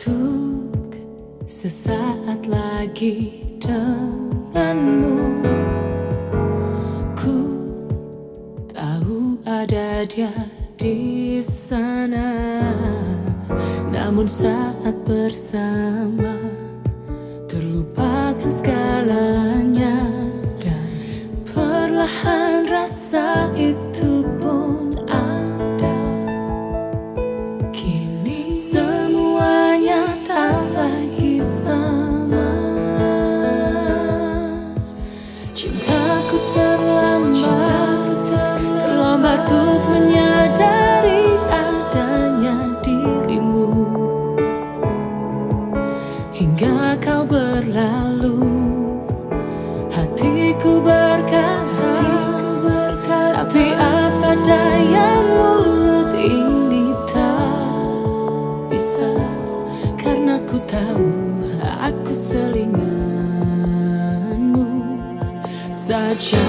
Untuk sesaat lagi denganmu. Ku tahu ada dia di sana Namun saat bersama Terlupakan segalanya. Dan perlahan rasa itu Hingga kau berlalu. Hatiku berkata, Tapi apa daya mulut ini tak bisa? Karena ku tahu aku selinganmu. Saja